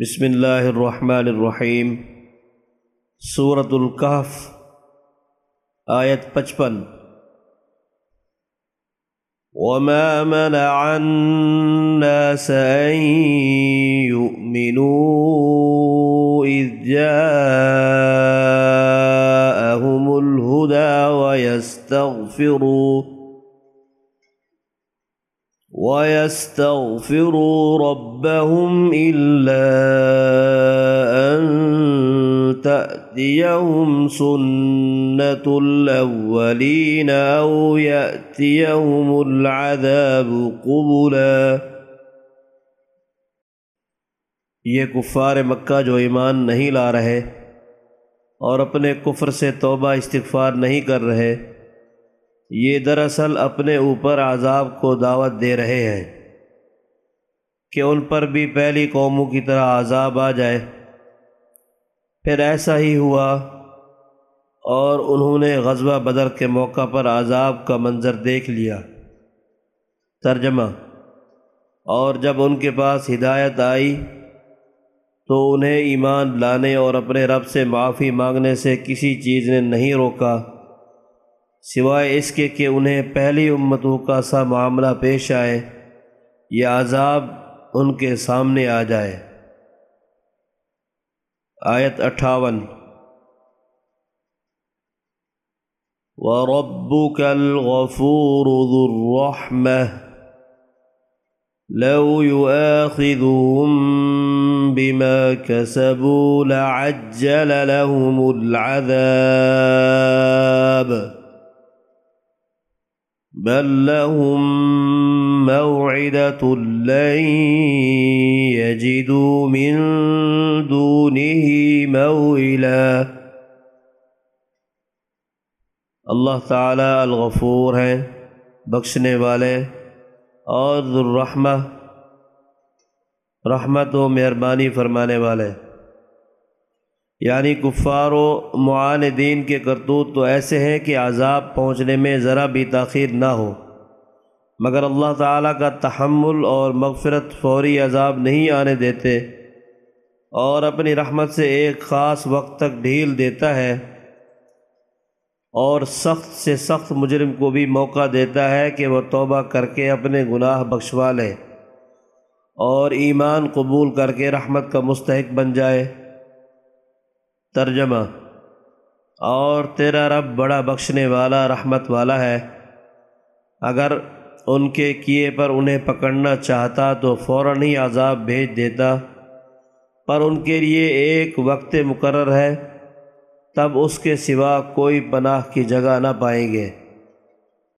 بسم اللہ الرحمن الرحیم سورة الکحف آیت پچپن۔ وما منع الناس أن يؤمنوا إذ جاءهم الهدى ويستغفروا ويستغفروا ربهم إلا أن تأتيهم سنة الأولين أو يأتيهم العذاب قبلا یہ کفار مکہ جو ایمان نہیں لا رہے اور اپنے کفر سے توبہ استغفار نہیں کر رہے یہ دراصل اپنے اوپر عذاب کو دعوت دے رہے ہیں کہ ان پر بھی پہلی قوموں کی طرح عذاب آ جائے۔ پھر ایسا ہی ہوا اور انہوں نے غزوہ بدر کے موقع پر عذاب کا منظر دیکھ لیا۔ ترجمہ اور جب ان کے پاس ہدایت آئی تو انہیں ایمان لانے اور اپنے رب سے معافی مانگنے سے کسی چیز نے نہیں روکا۔ سوائے اس کے کہ انہیں پہلی امتوں کا سا معاملہ پیش آئے، یہ عذاب ان کے سامنے آ جائے۔ آیت اٹھاون۔ وَرَبُّكَ الْغَفُورُ ذُو الرَّحْمَةِ لو يؤاخذهم بما كسبوا لعجل لهم العذاب بل لهم موعدة لن يجدوا من دونه موئلا اللہ تعالیٰ الغفور ہیں، بخشنے والے اور ذوالرحمہ، رحمت و مہربانی فرمانے والے۔ یعنی کفار و معاندین کے کرتوت تو ایسے ہیں کہ عذاب پہنچنے میں ذرا بھی تاخیر نہ ہو۔ مگر اللہ تعالیٰ کا تحمل اور مغفرت فوری عذاب نہیں آنے دیتے اور اپنی رحمت سے ایک خاص وقت تک ڈھیل دیتا ہے اور سخت سے سخت مجرم کو بھی موقع دیتا ہے کہ وہ توبہ کر کے اپنے گناہ بخشوا لے اور ایمان قبول کر کے رحمت کا مستحق بن جائے۔ ترجمہ۔ اور تیرا رب بڑا بخشنے والا، رحمت والا ہے۔ اگر ان کے کیے پر انہیں پکڑنا چاہتا تو فوراً ہی عذاب بھیج دیتا۔ پر ان کے لیے ایک وقت مقرر ہے، تب اس کے سوا کوئی پناہ کی جگہ نہ پائیں گے۔